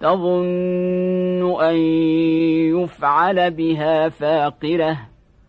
تظن أن يفعل بها فاقرة.